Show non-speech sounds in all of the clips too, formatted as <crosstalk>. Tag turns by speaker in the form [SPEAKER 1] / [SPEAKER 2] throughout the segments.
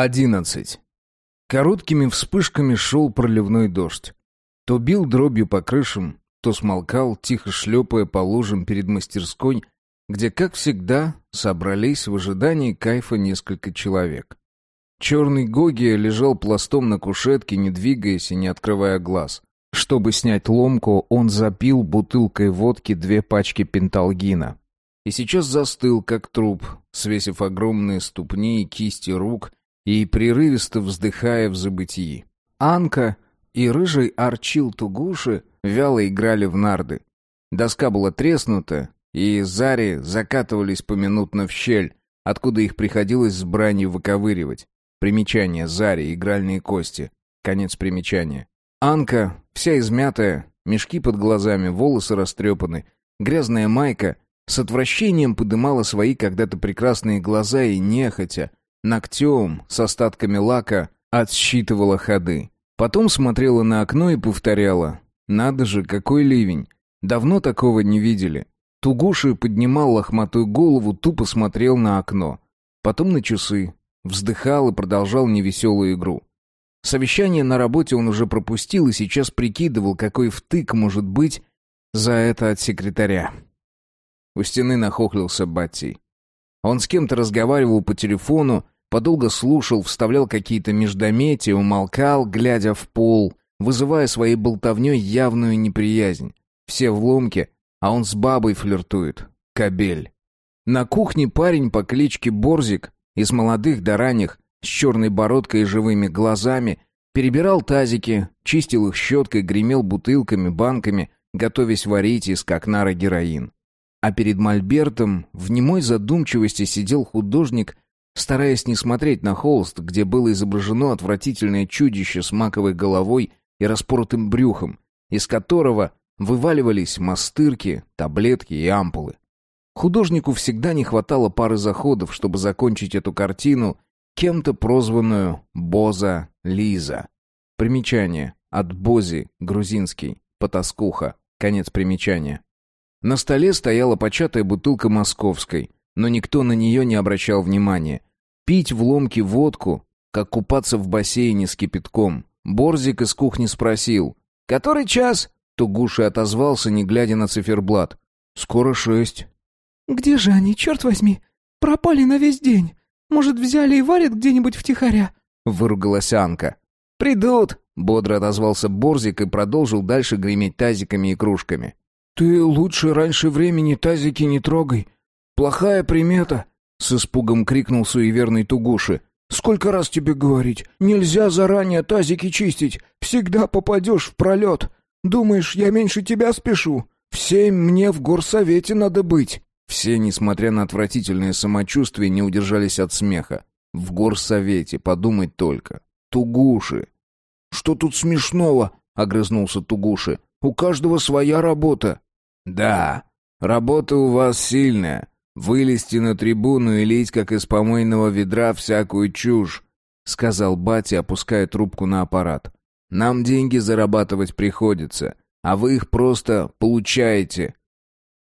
[SPEAKER 1] Одиннадцать. Короткими вспышками шел проливной дождь. То бил дробью по крышам, то смолкал, тихо шлепая по лужам перед мастерской, где, как всегда, собрались в ожидании кайфа несколько человек. Черный Гогия лежал пластом на кушетке, не двигаясь и не открывая глаз. Чтобы снять ломку, он запил бутылкой водки две пачки пенталгина. И сейчас застыл, как труп, свесив огромные ступни и кисти рук и прерывисто вздыхая в забытии. Анка и рыжий Арчил Тугуши вяло играли в нарды. Доска была треснута, и зари закатывались поминутно в щель, откуда их приходилось с бранью выковыривать. Примечание зари, игральные кости. Конец примечания. Анка, вся измятая, мешки под глазами, волосы растрепаны, грязная майка, с отвращением подымала свои когда-то прекрасные глаза и нехотя, Ногтем с остатками лака отсчитывала ходы. Потом смотрела на окно и повторяла. «Надо же, какой ливень! Давно такого не видели». Тугуши поднимал лохматую голову, тупо смотрел на окно. Потом на часы. Вздыхал и продолжал невеселую игру. Совещание на работе он уже пропустил и сейчас прикидывал, какой втык может быть за это от секретаря. У стены нахохлился Батти. Он с кем-то разговаривал по телефону, подолго слушал, вставлял какие-то междометия, умолкал, глядя в пол, вызывая своей болтовней явную неприязнь. Все в ломке, а он с бабой флиртует. Кабель. На кухне парень по кличке Борзик, из молодых до ранних, с черной бородкой и живыми глазами, перебирал тазики, чистил их щеткой, гремел бутылками, банками, готовясь варить из кокнара героин. А перед мольбертом в немой задумчивости сидел художник, стараясь не смотреть на холст, где было изображено отвратительное чудище с маковой головой и распоротым брюхом, из которого вываливались мастырки, таблетки и ампулы. Художнику всегда не хватало пары заходов, чтобы закончить эту картину, кем-то прозванную «Боза Лиза». Примечание. От Бози, грузинский, потаскуха. Конец примечания. На столе стояла початая бутылка московской, но никто на нее не обращал внимания. Пить в ломке водку, как купаться в бассейне с кипятком. Борзик из кухни спросил. «Который час?» Тугуши отозвался, не глядя на циферблат. «Скоро шесть».
[SPEAKER 2] «Где же они, черт возьми? Пропали на весь день. Может, взяли и варят где-нибудь втихаря?»
[SPEAKER 1] Выругалась Анка. «Придут!» — бодро отозвался Борзик и продолжил дальше греметь тазиками и кружками.
[SPEAKER 3] «Ты лучше раньше времени тазики не трогай. Плохая примета!» — с испугом крикнул суеверный Тугуши. «Сколько раз тебе говорить? Нельзя заранее тазики чистить. Всегда попадешь в пролет. Думаешь, я меньше тебя спешу? В семь мне в горсовете надо быть».
[SPEAKER 1] Все, несмотря на отвратительное самочувствие, не удержались от смеха. В горсовете, подумать только. Тугуши.
[SPEAKER 3] «Что тут смешного?» — огрызнулся Тугуши. «У каждого своя работа».
[SPEAKER 1] «Да, работа у вас сильная. Вылезти на трибуну и лить, как из помойного ведра, всякую чушь», — сказал батя, опуская трубку на аппарат. «Нам деньги зарабатывать приходится, а вы их просто получаете».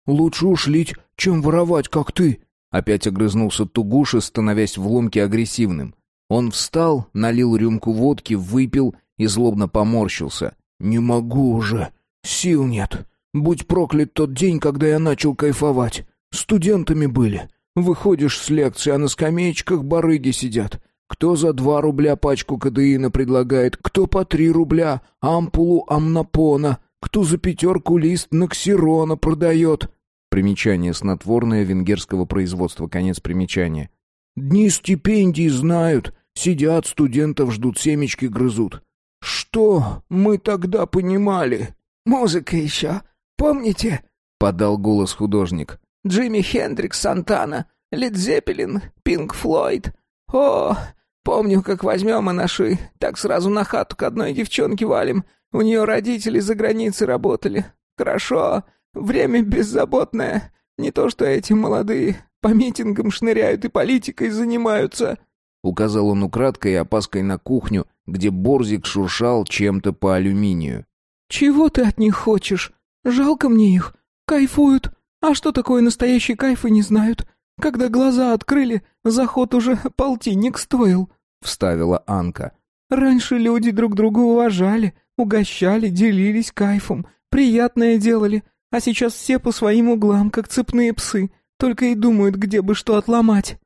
[SPEAKER 3] «Лучше уж лить, чем воровать, как ты», — опять огрызнулся Тугуша, становясь в ломке агрессивным. Он встал, налил рюмку водки, выпил и злобно поморщился. «Не могу уже. Сил нет. Будь проклят тот день, когда я начал кайфовать. Студентами были. Выходишь с лекции, а на скамеечках барыги сидят. Кто за два рубля пачку кадеина предлагает, кто по три рубля ампулу амнопона, кто за пятерку лист наксирона продает.
[SPEAKER 1] Примечание снотворное венгерского производства. Конец примечания.
[SPEAKER 3] Дни стипендий знают. Сидят, студентов ждут, семечки грызут. Что мы тогда понимали?
[SPEAKER 2] Музыка еще. Помните?»
[SPEAKER 1] — подал голос художник.
[SPEAKER 2] «Джимми Хендрикс, Сантана, Лид Зеппелин, Пинк Флойд. О, помню, как возьмем и наши, так сразу на хату к одной девчонке валим. У нее родители за границей работали. Хорошо, время беззаботное. Не то что эти молодые по митингам шныряют и политикой занимаются».
[SPEAKER 1] Указал он украдкой и опаской на кухню, где Борзик шуршал чем-то по алюминию.
[SPEAKER 2] «Чего ты от них хочешь? Жалко мне их. Кайфуют. А что такое настоящий кайф и не знают. Когда глаза открыли, заход уже <laughs> полтинник стоил.
[SPEAKER 1] вставила Анка.
[SPEAKER 2] «Раньше люди друг друга уважали, угощали, делились кайфом, приятное делали, а сейчас все по своим углам, как цепные псы, только и думают, где бы что отломать».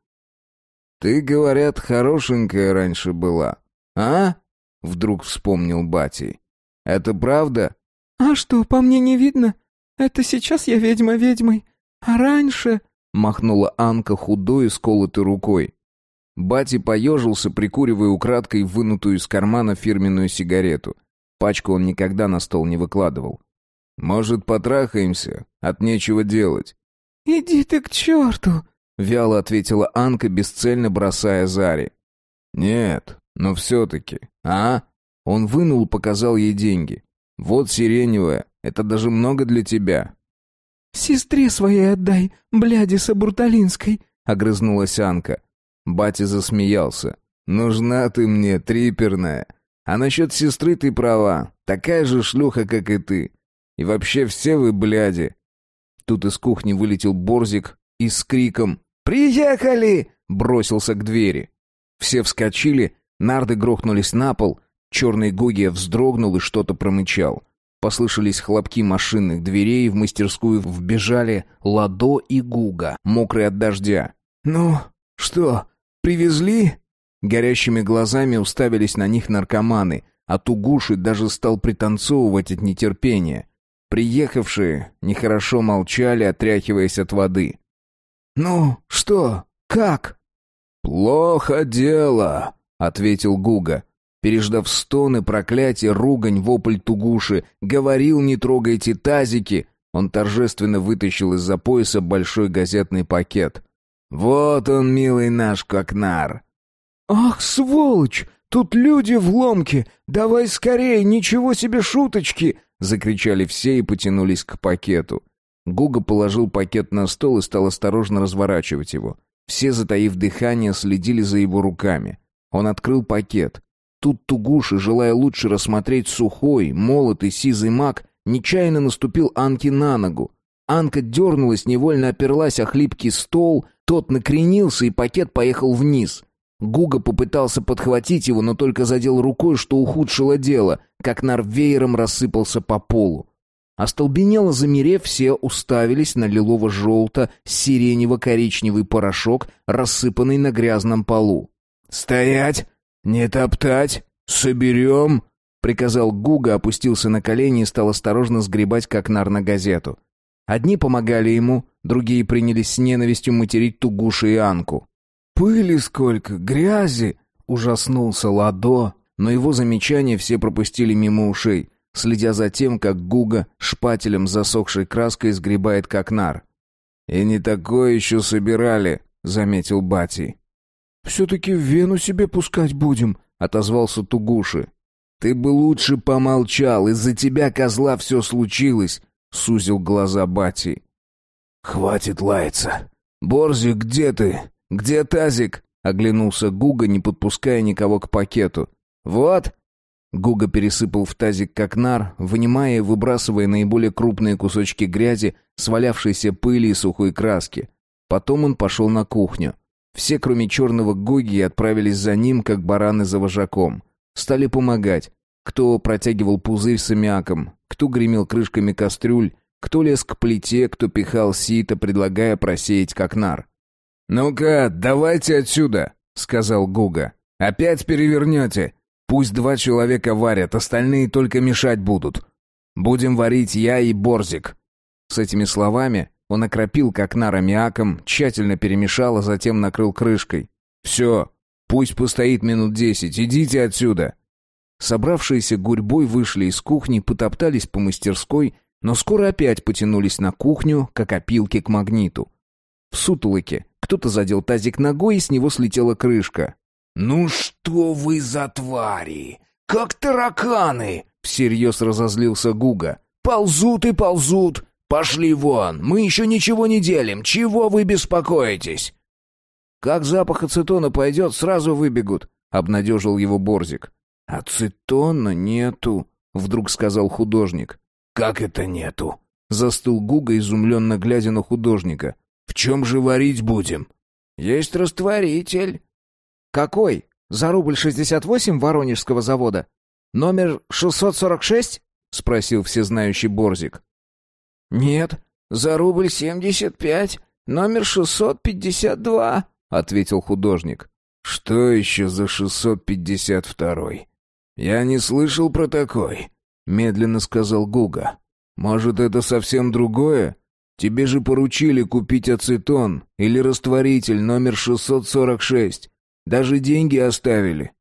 [SPEAKER 1] «Ты, говорят, хорошенькая раньше была, а?» Вдруг вспомнил Бати. «Это правда?»
[SPEAKER 2] «А что, по мне не видно? Это сейчас я ведьма ведьмой, а раньше...»
[SPEAKER 1] Махнула Анка худой и сколотой рукой. Бати поежился, прикуривая украдкой вынутую из кармана фирменную сигарету. Пачку он никогда на стол не выкладывал. «Может, потрахаемся? От нечего делать».
[SPEAKER 2] «Иди ты к черту!»
[SPEAKER 1] — вяло ответила Анка, бесцельно бросая Заре. «Нет, но все-таки, а?» Он вынул, показал ей деньги. «Вот сиреневая, это даже много для тебя».
[SPEAKER 2] «Сестре своей отдай, бляди Сабурталинской», — огрызнулась Анка.
[SPEAKER 1] Батя засмеялся. «Нужна ты мне, триперная. А насчет сестры ты права, такая же шлюха, как и ты. И вообще все вы бляди». Тут из кухни вылетел Борзик и с криком «Приехали!» бросился к двери. Все вскочили, нарды грохнулись на пол, черный Гогия вздрогнул и что-то промычал. Послышались хлопки машинных дверей, в мастерскую вбежали Ладо и Гуга, мокрые от дождя.
[SPEAKER 3] «Ну, что, привезли?»
[SPEAKER 1] Горящими глазами уставились на них наркоманы, а Тугуши даже стал пританцовывать от нетерпения. Приехавшие нехорошо молчали, отряхиваясь от воды.
[SPEAKER 3] «Ну, что? Как?»
[SPEAKER 1] «Плохо дело», — ответил Гуга. Переждав стоны, проклятие, ругань, вопль Тугуши, говорил «не трогайте тазики», он торжественно вытащил из-за пояса большой газетный пакет. «Вот он, милый наш Кокнар!»
[SPEAKER 3] «Ах, сволочь! Тут люди в ломке! Давай скорее, ничего себе шуточки!»
[SPEAKER 1] Закричали все и потянулись к пакету. Гуга положил пакет на стол и стал осторожно разворачивать его. Все, затаив дыхание, следили за его руками. Он открыл пакет. Тут Тугуши, желая лучше рассмотреть сухой, молотый, сизый мак, нечаянно наступил Анке на ногу. Анка дернулась, невольно оперлась о хлипкий стол, тот накренился, и пакет поехал вниз. Гуга попытался подхватить его, но только задел рукой, что ухудшило дело, как нар веером рассыпался по полу. Остолбенело замерев, все уставились на лилово-желто-сиренево-коричневый порошок, рассыпанный на грязном полу.
[SPEAKER 3] «Стоять! Не топтать! Соберем!» — приказал Гуга, опустился на колени и стал осторожно сгребать как нар на газету.
[SPEAKER 1] Одни помогали ему, другие принялись с ненавистью материть Тугуши и Анку.
[SPEAKER 3] «Пыли сколько, грязи!» — ужаснулся Ладо,
[SPEAKER 1] но его замечания все пропустили мимо ушей, следя за тем, как Гуга шпателем засохшей краской сгребает как нар. «И не такое еще собирали», — заметил Бати.
[SPEAKER 3] «Все-таки в вену себе пускать будем», — отозвался Тугуши.
[SPEAKER 1] «Ты бы лучше помолчал, из-за тебя, козла, все случилось», — сузил глаза Бати.
[SPEAKER 3] «Хватит лаяться.
[SPEAKER 1] Борзик, где ты? Где тазик?» — оглянулся Гуга, не подпуская никого к пакету. «Вот!» Гуга пересыпал в тазик как нар, вынимая и выбрасывая наиболее крупные кусочки грязи, свалявшейся пыли и сухой краски. Потом он пошел на кухню. Все, кроме черного Гуги, отправились за ним, как бараны за вожаком. Стали помогать. Кто протягивал пузырь с аммиаком, кто гремел крышками кастрюль, кто лез к плите, кто пихал сито, предлагая просеять как нар. «Ну-ка, давайте отсюда», — сказал Гуга. «Опять перевернете. Пусть два человека варят, остальные только мешать будут. Будем варить я и Борзик». С этими словами он окропил как нар аммиаком, тщательно перемешал, а затем накрыл крышкой. «Все, пусть постоит минут десять, идите отсюда». Собравшиеся гурьбой вышли из кухни, потоптались по мастерской но скоро опять потянулись на кухню, как опилки к магниту. В сутулыке кто-то задел тазик ногой, и с него слетела крышка.
[SPEAKER 3] «Ну что вы за твари? Как тараканы!» — всерьез разозлился Гуга. «Ползут и ползут! Пошли вон! Мы еще ничего не делим! Чего вы беспокоитесь?»
[SPEAKER 1] «Как запах ацетона пойдет, сразу выбегут», — обнадежил его Борзик.
[SPEAKER 3] «Ацетона нету», — вдруг сказал художник.
[SPEAKER 1] «Как это нету?» Застыл Гуга, изумленно глядя на художника. «В чем же варить будем?»
[SPEAKER 2] «Есть растворитель».
[SPEAKER 1] «Какой?»
[SPEAKER 2] За рубль шестьдесят восемь Воронежского завода? Номер шестьсот сорок шесть?» — спросил всезнающий Борзик. «Нет, за рубль семьдесят пять, номер шестьсот пятьдесят два», — ответил художник.
[SPEAKER 3] «Что еще за шестьсот пятьдесят второй? Я не слышал про такой», — медленно сказал Гуга. «Может, это совсем другое? Тебе же поручили купить ацетон или растворитель номер 646. Даже деньги оставили».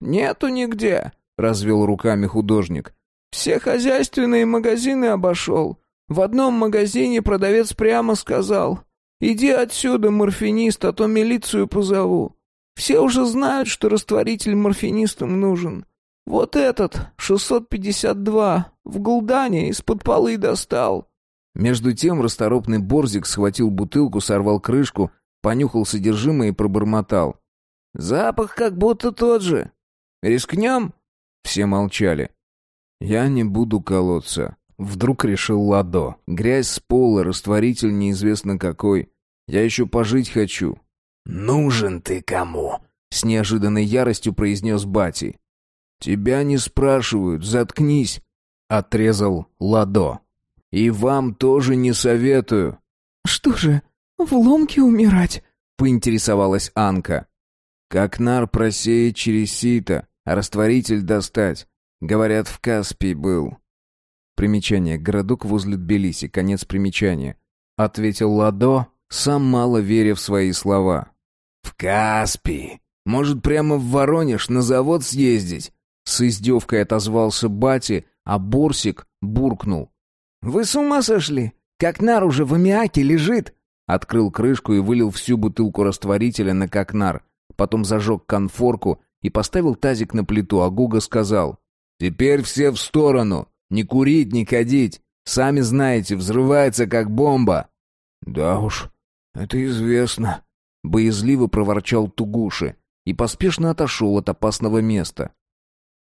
[SPEAKER 2] «Нету нигде», — развел руками художник. «Все хозяйственные магазины обошел. В одном магазине продавец прямо сказал, «Иди отсюда, морфинист, а то милицию позову». Все уже знают, что растворитель морфинистам нужен. Вот этот, 652, в Гулдане из-под полы достал.
[SPEAKER 1] Между тем расторопный Борзик схватил бутылку, сорвал крышку, понюхал содержимое и пробормотал.
[SPEAKER 2] «Запах как будто тот же. Рискнем?»
[SPEAKER 1] Все молчали. «Я не буду колоться», — вдруг решил Ладо. «Грязь с пола, растворитель неизвестно какой. Я еще пожить хочу».
[SPEAKER 3] «Нужен ты кому?»
[SPEAKER 1] — с неожиданной яростью произнес Бати. «Тебя не спрашивают, заткнись», — отрезал Ладо. И вам тоже не советую».
[SPEAKER 2] «Что же, в ломке умирать?»
[SPEAKER 1] — поинтересовалась Анка. «Как нар просеять через сито, а растворитель достать. Говорят, в Каспии был». Примечание. Городок возле Тбилиси. Конец примечания. Ответил Ладо, сам мало веря в свои слова.
[SPEAKER 3] «В Каспии? Может, прямо в Воронеж на завод съездить?»
[SPEAKER 1] С издевкой отозвался Бати, а Борсик буркнул.
[SPEAKER 2] «Вы с ума сошли? Как нар уже в аммиаке лежит!»
[SPEAKER 1] Открыл крышку и вылил всю бутылку растворителя на кокнар. Потом зажег конфорку и поставил тазик на плиту, а Гуга сказал. «Теперь все в сторону! Не курить, не ходить! Сами знаете, взрывается как бомба!»
[SPEAKER 3] «Да уж, это известно», —
[SPEAKER 1] боязливо проворчал Тугуши и поспешно отошел от опасного места.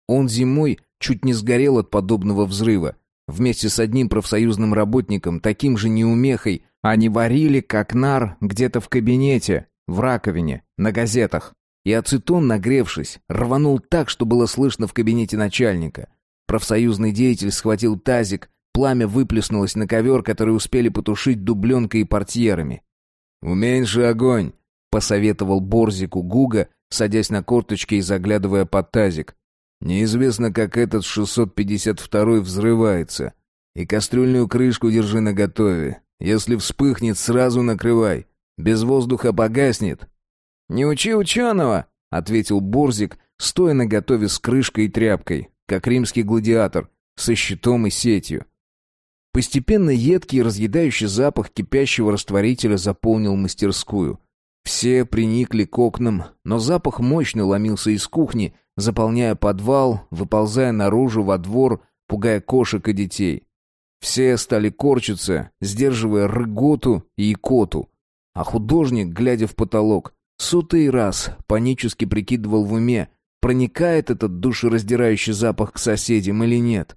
[SPEAKER 1] Он зимой чуть не сгорел от подобного взрыва, Вместе с одним профсоюзным работником, таким же неумехой, они варили, как нар, где-то в кабинете, в раковине, на газетах. И ацетон, нагревшись, рванул так, что было слышно в кабинете начальника. Профсоюзный деятель схватил тазик, пламя выплеснулось на ковер, который успели потушить дубленкой и портьерами.
[SPEAKER 3] «Уменьши огонь», — посоветовал Борзику Гуга, садясь на корточки и заглядывая под тазик. Неизвестно, как этот 652 взрывается. И кастрюльную крышку держи наготове. Если вспыхнет, сразу накрывай. Без воздуха погаснет.
[SPEAKER 2] «Не учи ученого!» — ответил Борзик, стоя наготове с крышкой и тряпкой, как римский гладиатор, со щитом и сетью.
[SPEAKER 1] Постепенно едкий и разъедающий запах кипящего растворителя заполнил мастерскую. Все приникли к окнам, но запах мощно ломился из кухни, заполняя подвал, выползая наружу во двор, пугая кошек и детей. Все стали корчиться, сдерживая рыготу и икоту. А художник, глядя в потолок, сотый раз панически прикидывал в уме, проникает этот душераздирающий запах к соседям или нет.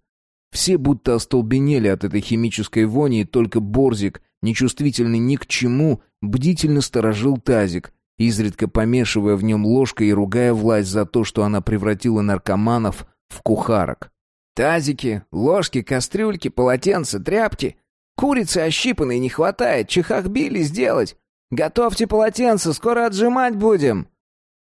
[SPEAKER 1] Все будто остолбенели от этой химической вони, и только Борзик, нечувствительный ни к чему, бдительно сторожил тазик, изредка помешивая в нем ложкой и ругая власть за то, что она превратила наркоманов в кухарок.
[SPEAKER 2] «Тазики, ложки, кастрюльки, полотенца, тряпки. Курицы ощипанной не хватает, чехахбили сделать. Готовьте полотенце, скоро отжимать будем».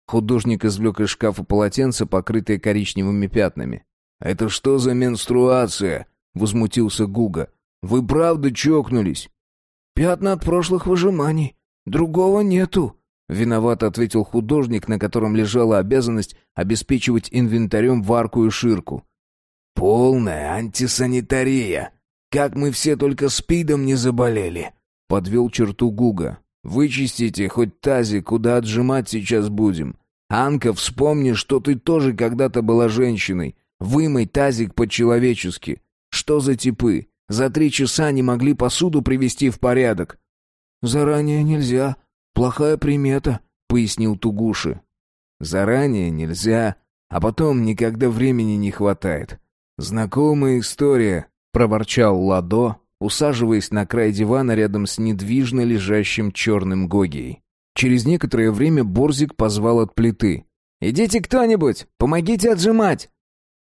[SPEAKER 1] Художник извлек из шкафа полотенце, покрытое коричневыми пятнами.
[SPEAKER 3] «Это что за менструация?» — возмутился Гуга. «Вы правда чокнулись?»
[SPEAKER 2] «Пятна от прошлых выжиманий. Другого нету»,
[SPEAKER 1] Виновато ответил художник, на котором лежала обязанность обеспечивать инвентарем варку и ширку.
[SPEAKER 3] «Полная антисанитария! Как мы все только спидом не заболели!»
[SPEAKER 1] Подвел черту Гуга. «Вычистите хоть тазик, куда отжимать сейчас будем. Анка, вспомни, что ты тоже когда-то была женщиной. Вымой тазик по-человечески. Что за типы? За три часа не могли посуду привести в порядок».
[SPEAKER 2] «Заранее нельзя», «Плохая примета», — пояснил Тугуши.
[SPEAKER 3] «Заранее нельзя, а потом никогда времени не хватает. Знакомая история», — проворчал Ладо, усаживаясь на край дивана рядом с недвижно лежащим черным Гогией.
[SPEAKER 1] Через некоторое время Борзик позвал от плиты. Идите кто-нибудь, помогите отжимать!»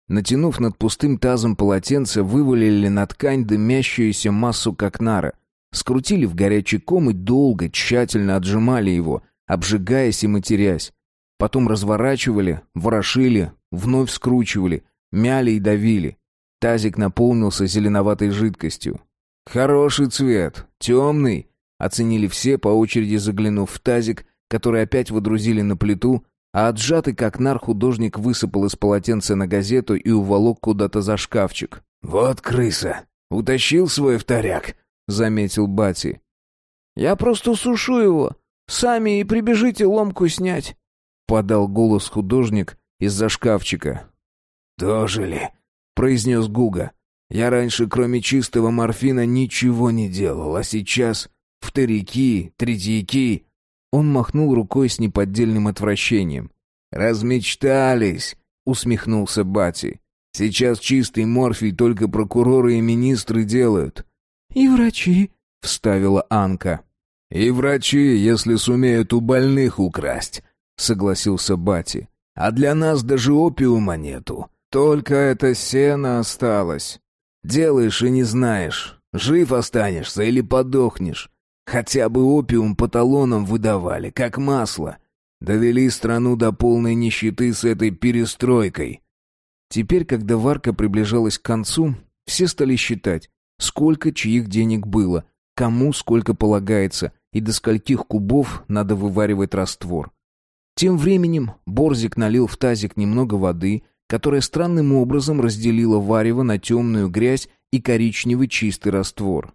[SPEAKER 1] Натянув над пустым тазом полотенце, вывалили на ткань дымящуюся массу кокнара, скрутили в горячий ком и долго, тщательно отжимали его, обжигаясь и матерясь. Потом разворачивали, ворошили, вновь скручивали, мяли и давили. Тазик наполнился зеленоватой жидкостью. «Хороший цвет, темный», — оценили все, по очереди заглянув в тазик, который опять водрузили на плиту, а отжатый как нар художник высыпал из полотенца на газету и уволок куда-то за шкафчик.
[SPEAKER 3] «Вот крыса! Утащил свой вторяк!» — заметил Бати.
[SPEAKER 2] «Я просто сушу его. Сами и прибежите ломку снять», — подал голос художник из-за шкафчика.
[SPEAKER 3] «Дожили», — произнес Гуга. «Я раньше, кроме чистого морфина, ничего не делал, а сейчас вторяки, третьяки он махнул рукой с неподдельным отвращением. «Размечтались!» — усмехнулся Бати. «Сейчас чистый морфий только прокуроры и министры делают».
[SPEAKER 2] «И врачи», —
[SPEAKER 3] вставила Анка. «И врачи, если сумеют у больных украсть», — согласился Бати. «А для нас даже опиума нету. Только это сено осталось. Делаешь и не знаешь, жив останешься или подохнешь. Хотя бы опиум по талонам выдавали, как масло. Довели страну до полной нищеты с этой перестройкой.
[SPEAKER 1] Теперь, когда варка приближалась к концу, все стали считать, сколько чьих денег было, кому сколько полагается и до скольких кубов надо вываривать раствор. Тем временем Борзик налил в тазик немного воды, которая странным образом разделила варево на темную грязь и коричневый чистый раствор.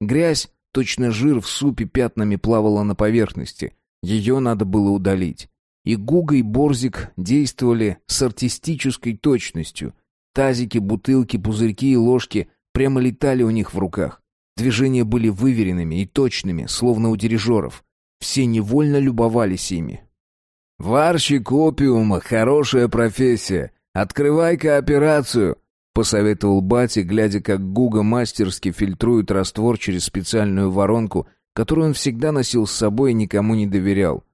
[SPEAKER 1] Грязь Точно жир в супе пятнами плавала на поверхности. Ее надо было удалить. И Гуга, и Борзик действовали с артистической точностью. Тазики, бутылки, пузырьки и ложки прямо летали у них в руках. Движения были выверенными и точными, словно у дирижеров. Все невольно любовались ими.
[SPEAKER 3] «Варщик опиума — хорошая профессия. Открывай кооперацию», Посоветовал Бати, глядя, как Гуга мастерски фильтрует раствор через специальную воронку, которую он всегда носил с собой и никому не доверял.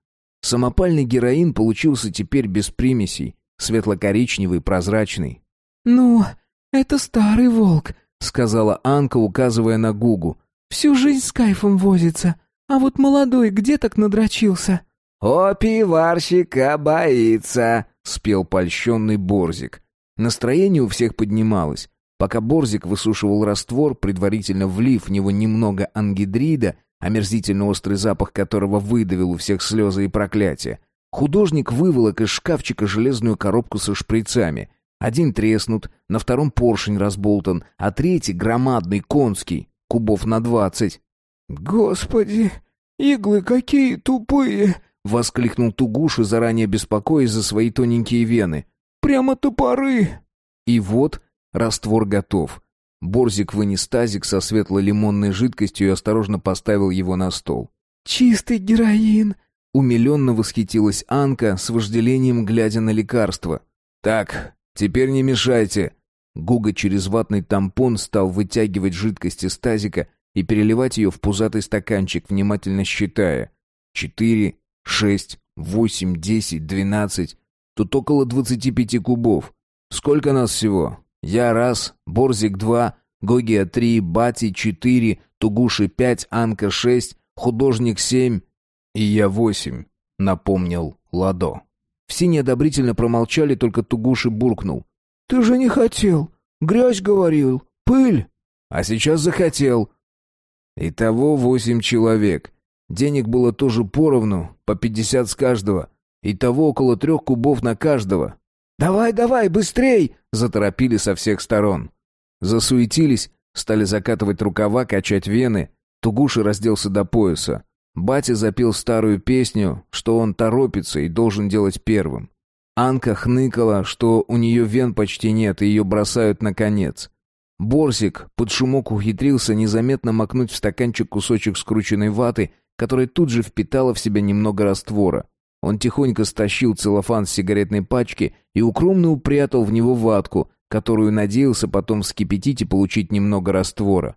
[SPEAKER 3] Самопальный героин получился теперь без примесей, светло-коричневый, прозрачный.
[SPEAKER 2] «Ну, это старый волк», —
[SPEAKER 3] сказала Анка, указывая на Гугу.
[SPEAKER 2] «Всю жизнь с кайфом возится, а вот молодой где так надрочился?»
[SPEAKER 3] «О, пиварщика боится», — спел польщенный Борзик. Настроение у всех поднималось. Пока Борзик высушивал раствор, предварительно влив в него немного ангидрида, омерзительно острый запах которого выдавил у всех слезы и проклятия, художник выволок из шкафчика железную коробку со шприцами. Один треснут, на втором поршень разболтан, а третий громадный, конский, кубов на двадцать.
[SPEAKER 2] «Господи, иглы какие тупые!»
[SPEAKER 3] — воскликнул Тугуша, заранее беспокоясь за свои тоненькие вены.
[SPEAKER 2] Прямо топоры!»
[SPEAKER 3] И вот раствор готов. Борзик вынес тазик со светло-лимонной жидкостью и осторожно поставил его на стол.
[SPEAKER 2] «Чистый героин!»
[SPEAKER 3] Умиленно восхитилась Анка, с вожделением глядя на лекарство. «Так, теперь не мешайте!» Гуга через ватный тампон стал вытягивать жидкость из тазика и переливать ее в пузатый стаканчик, внимательно считая. «Четыре, шесть, восемь, десять, двенадцать...» Тут около двадцати пяти кубов. Сколько нас всего? Я раз, Борзик два, Гогия три, Бати четыре, Тугуши пять, Анка шесть, художник семь и я восемь, напомнил Ладо. Все неодобрительно промолчали, только Тугуши буркнул.
[SPEAKER 2] «Ты же не хотел. Грязь говорил. Пыль».
[SPEAKER 3] «А сейчас захотел». Итого восемь человек. Денег было тоже поровну, по пятьдесят с каждого. Итого около трех кубов на каждого.
[SPEAKER 2] «Давай, давай, быстрей!»
[SPEAKER 3] — заторопили со всех сторон. Засуетились, стали закатывать рукава, качать вены. Тугуши разделся до пояса. Батя запел старую песню, что он торопится и должен делать первым. Анка хныкала, что у нее вен почти нет, и ее бросают на конец. Борсик под шумок ухитрился незаметно макнуть в стаканчик кусочек скрученной ваты, которая тут же впитала в себя немного раствора. Он тихонько стащил целлофан с сигаретной пачки и укромно упрятал в него ватку, которую надеялся потом вскипятить и получить немного раствора.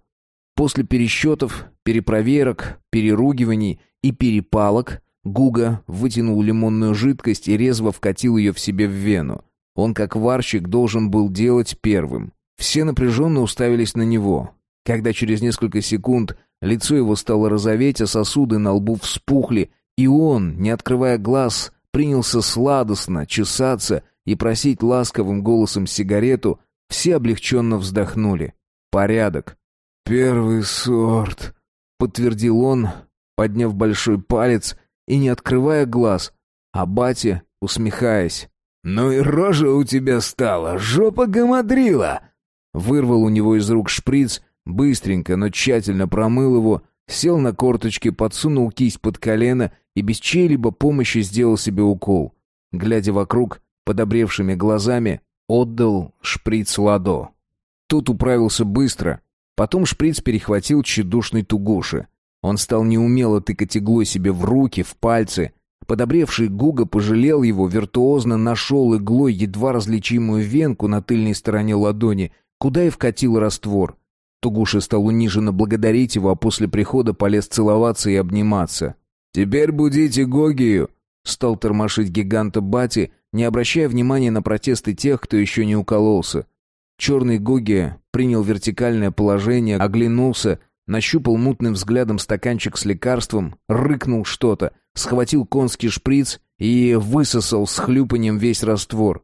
[SPEAKER 3] После пересчетов, перепроверок, переругиваний и перепалок
[SPEAKER 1] Гуга вытянул лимонную жидкость и резво вкатил ее в себе в вену. Он, как варщик, должен был делать первым. Все напряженно уставились на него. Когда через несколько секунд лицо его стало розоветь, а сосуды на лбу вспухли, и он, не открывая глаз, принялся сладостно чесаться и просить ласковым голосом сигарету, все облегченно вздохнули. Порядок. «Первый сорт», — подтвердил он, подняв большой палец и не открывая глаз, а батя, усмехаясь. «Ну и рожа у тебя стала, жопа гамадрила!» Вырвал у него из рук шприц, быстренько, но тщательно промыл его, сел на корточки, подсунул кисть под колено и без чьей-либо помощи сделал себе укол. Глядя вокруг, подобревшими глазами, отдал шприц Ладо. Тут управился быстро. Потом шприц перехватил тщедушный Тугуши. Он стал неумело тыкать иглой себе в руки, в пальцы. Подобревший Гуга пожалел его, виртуозно нашел иглой едва различимую венку на тыльной стороне ладони, куда и вкатил раствор. Тугуши стал униженно благодарить его, а после прихода полез целоваться и обниматься. «Теперь будите Гогию!» — стал тормошить гиганта Бати, не обращая внимания на протесты тех, кто еще не укололся. Черный Гогия принял вертикальное положение, оглянулся, нащупал мутным взглядом стаканчик с лекарством, рыкнул что-то, схватил конский шприц и высосал с хлюпанием весь раствор.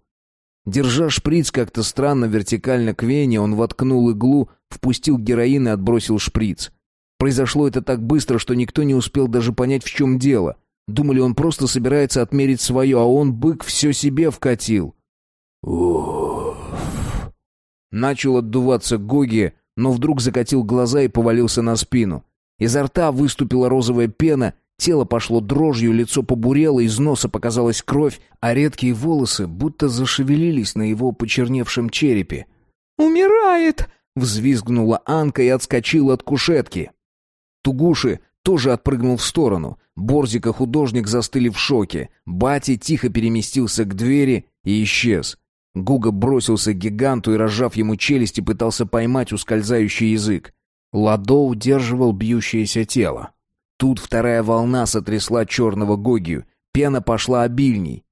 [SPEAKER 1] Держа шприц как-то странно вертикально к вене, он воткнул иглу, впустил героин и отбросил шприц. Произошло это так быстро, что никто не успел даже понять, в чем дело. Думали, он просто собирается отмерить свое, а он, бык, все себе вкатил. Уф. Начал отдуваться Гоги, но вдруг закатил глаза и повалился на спину. Изо рта выступила розовая пена, тело пошло дрожью, лицо побурело, из носа показалась кровь, а редкие волосы будто зашевелились на его почерневшем черепе.
[SPEAKER 2] «Умирает!»
[SPEAKER 1] — взвизгнула Анка и отскочила от кушетки. Тугуши тоже отпрыгнул в сторону. Борзик и художник застыли в шоке. Бати тихо переместился к двери и исчез. Гуга бросился к гиганту и, разжав ему челюсти, пытался поймать ускользающий язык. Ладо удерживал бьющееся тело. Тут вторая волна сотрясла черного Гогию. Пена пошла обильней.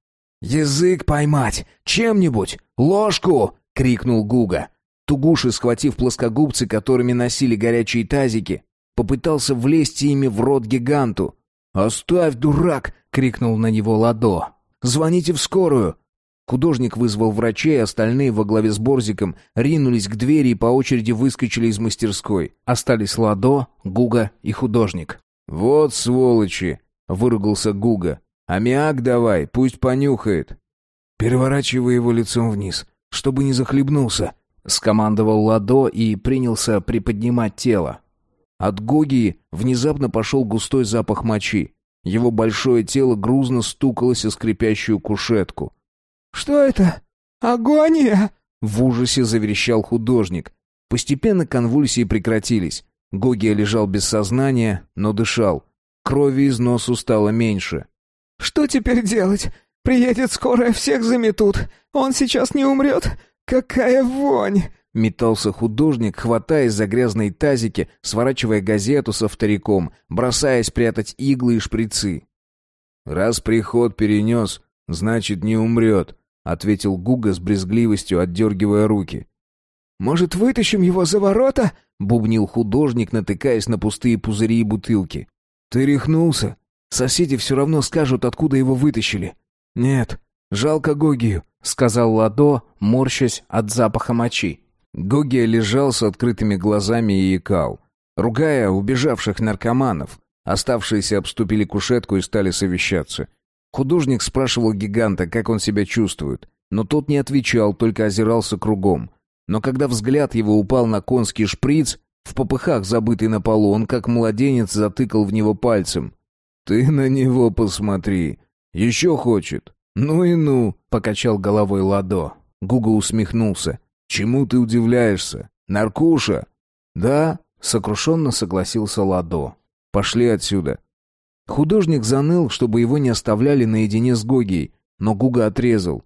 [SPEAKER 1] «Язык поймать! Чем-нибудь! Ложку!» — крикнул Гуга. Тугуши, схватив плоскогубцы, которыми носили горячие тазики, попытался влезть ими в рот гиганту. «Оставь, дурак!» — крикнул на него Ладо. «Звоните в скорую!» Художник вызвал врачей, остальные во главе с Борзиком ринулись к двери и по очереди выскочили из мастерской. Остались Ладо, Гуга и художник. «Вот сволочи!» — выругался Гуга. «Аммиак давай, пусть понюхает!» «Переворачивай его лицом вниз, чтобы не захлебнулся!» — скомандовал Ладо и принялся приподнимать тело. От Гогии внезапно пошел густой запах мочи. Его большое тело грузно стукалось о скрипящую кушетку.
[SPEAKER 2] «Что это? Агония!»
[SPEAKER 1] В ужасе заверещал художник. Постепенно конвульсии прекратились. Гогия лежал без сознания, но дышал. Крови из носу стало меньше.
[SPEAKER 2] «Что теперь делать? Приедет скорая, всех заметут. Он сейчас не умрет? Какая вонь!»
[SPEAKER 1] Метался художник, хватаясь за грязные тазики, сворачивая газету со вториком, бросаясь прятать иглы и шприцы. «Раз приход перенес, значит, не умрет», — ответил Гуга с брезгливостью, отдергивая руки.
[SPEAKER 2] «Может, вытащим его за ворота?» — бубнил художник, натыкаясь на пустые пузыри и бутылки.
[SPEAKER 1] «Ты рехнулся? Соседи все равно скажут, откуда его вытащили». «Нет, жалко Гогию», — сказал Ладо, морщась от запаха мочи. Гогия лежал с открытыми глазами и икал, ругая убежавших наркоманов. Оставшиеся обступили кушетку и стали совещаться. Художник спрашивал гиганта, как он себя чувствует, но тот не отвечал, только озирался кругом. Но когда взгляд его упал на конский шприц, в попыхах забытый на полу, он как младенец затыкал в него пальцем. «Ты на него посмотри. Еще хочет. Ну и ну», — покачал головой Ладо. Гуга усмехнулся. «Чему ты удивляешься? Наркуша?» «Да», — сокрушенно согласился Ладо. «Пошли отсюда». Художник заныл, чтобы его не оставляли наедине с Гогией, но Гуга отрезал.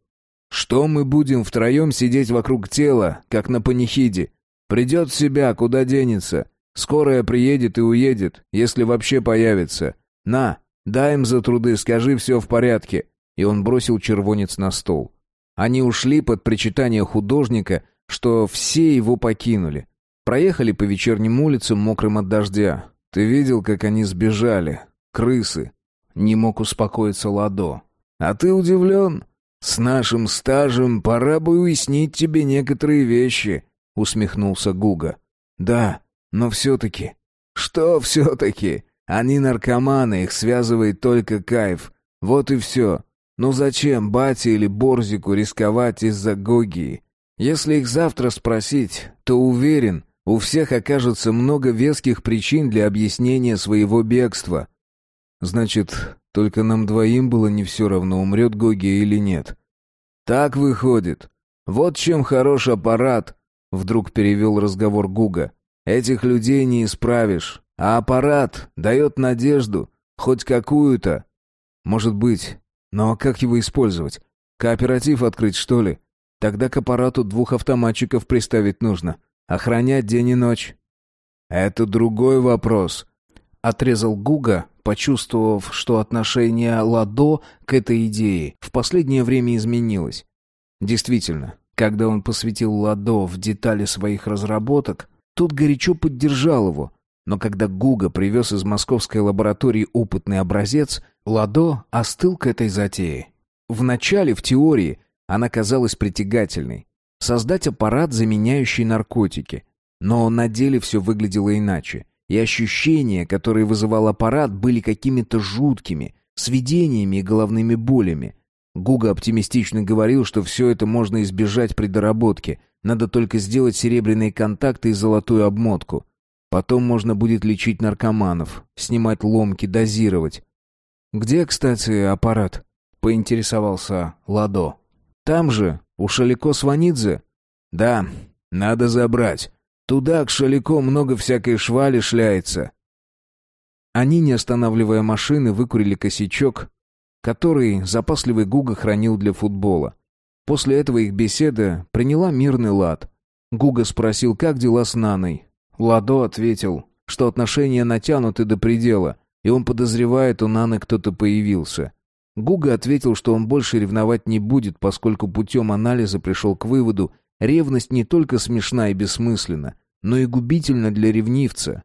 [SPEAKER 1] «Что мы будем втроем сидеть вокруг тела, как на панихиде? Придет в себя, куда денется. Скорая приедет и уедет, если вообще появится. На, Дай им за труды, скажи, все в порядке». И он бросил червонец на стол. Они ушли под причитание художника, что все его покинули. Проехали по вечерним улицам, мокрым от дождя. Ты видел, как они сбежали? Крысы. Не мог успокоиться Ладо. А ты удивлен? С нашим стажем пора бы уяснить тебе некоторые вещи, усмехнулся Гуга. Да, но все-таки... Что все-таки? Они наркоманы, их связывает только кайф. Вот и все. Ну зачем бате или Борзику рисковать из-за Гогии? Если их завтра спросить, то уверен, у всех окажется много веских причин для объяснения своего бегства. Значит, только нам двоим было не все равно, умрет Гогия или нет. Так выходит. Вот чем хорош аппарат, вдруг перевел разговор Гуга. Этих людей не исправишь, а аппарат дает надежду, хоть какую-то. Может быть, но как его использовать? Кооператив открыть, что ли? Тогда к аппарату двух автоматчиков приставить нужно. Охранять день и ночь. Это другой вопрос. Отрезал Гуга, почувствовав, что отношение Ладо к этой идее в последнее время изменилось. Действительно, когда он посвятил Ладо в детали своих разработок, тот горячо поддержал его, но когда Гуга привез из московской лаборатории опытный образец, Ладо остыл к этой затее. Вначале, в теории, она казалась притягательной. Создать аппарат, заменяющий наркотики. Но на деле все выглядело иначе. И ощущения, которые вызывал аппарат, были какими-то жуткими, с видениями и головными болями. Гуга оптимистично говорил, что все это можно избежать при доработке. Надо только сделать серебряные контакты и золотую обмотку. Потом можно будет лечить наркоманов, снимать ломки, дозировать. «Где, кстати, аппарат?» — поинтересовался Ладо. «Там же, у Шалико Сванидзе?» «Да, надо забрать. Туда, к Шалико, много всякой швали шляется». Они, не останавливая машины, выкурили косячок, который запасливый Гуга хранил для футбола. После этого их беседа приняла мирный лад. Гуга спросил, как дела с Наной. Ладо ответил, что отношения натянуты до предела, и он подозревает, у Наны кто-то появился. Гуга ответил, что он больше ревновать не будет, поскольку путем анализа пришел к выводу, ревность не только смешна и бессмысленна, но и губительна для ревнивца.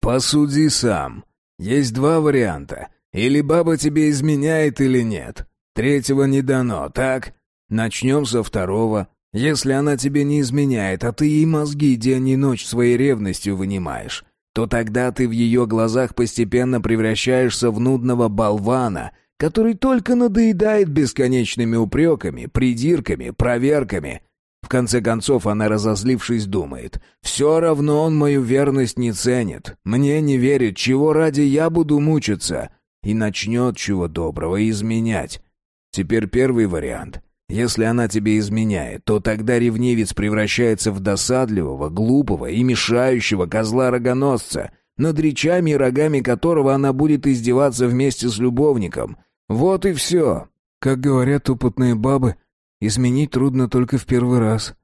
[SPEAKER 3] «Посуди сам. Есть два варианта. Или баба тебе изменяет, или нет. Третьего не дано, так? Начнем со второго. Если она тебе не изменяет, а ты ей мозги день и ночь своей ревностью вынимаешь, то тогда ты в ее глазах постепенно превращаешься в нудного болвана, который только надоедает бесконечными упреками, придирками, проверками. В конце концов, она, разозлившись, думает, «Все равно он мою верность не ценит, мне не верит, чего ради я буду мучиться?» И начнет чего доброго изменять. Теперь первый вариант. Если она тебе изменяет, то тогда ревнивец превращается в досадливого, глупого и мешающего козла-рогоносца, над речами и рогами которого она будет издеваться вместе с любовником. Вот и все.
[SPEAKER 1] Как говорят опытные бабы, изменить трудно только в первый раз.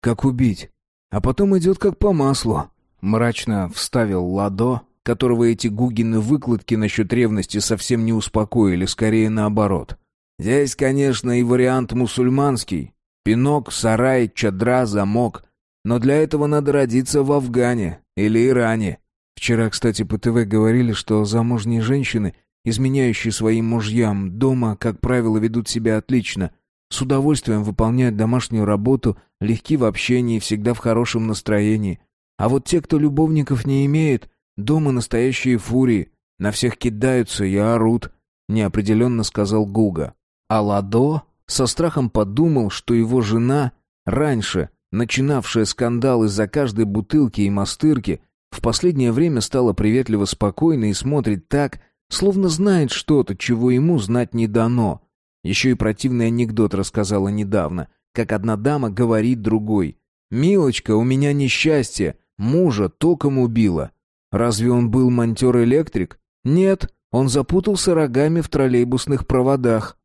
[SPEAKER 1] Как убить. А потом идет как по маслу. Мрачно вставил Ладо, которого эти Гугины выкладки насчет ревности совсем не успокоили, скорее наоборот. Здесь, конечно, и вариант мусульманский. Пинок, сарай, чадра, замок. Но для этого надо родиться в Афгане или Иране. Вчера, кстати, по ТВ говорили, что замужние женщины, изменяющие своим мужьям дома, как правило, ведут себя отлично. С удовольствием выполняют домашнюю работу, легки в общении, всегда в хорошем настроении. А вот те, кто любовников не имеет, дома настоящие фурии, на всех кидаются и орут, неопределенно сказал Гуга. А Ладо со страхом подумал, что его жена, раньше начинавшая скандал из-за каждой бутылки и мастырки, в последнее время стала приветливо спокойной и смотрит так, словно знает что-то, чего ему знать не дано. Еще и противный анекдот рассказала недавно, как одна дама говорит другой. «Милочка, у меня несчастье, мужа током убила». Разве он был монтер-электрик? Нет, он запутался рогами в троллейбусных проводах.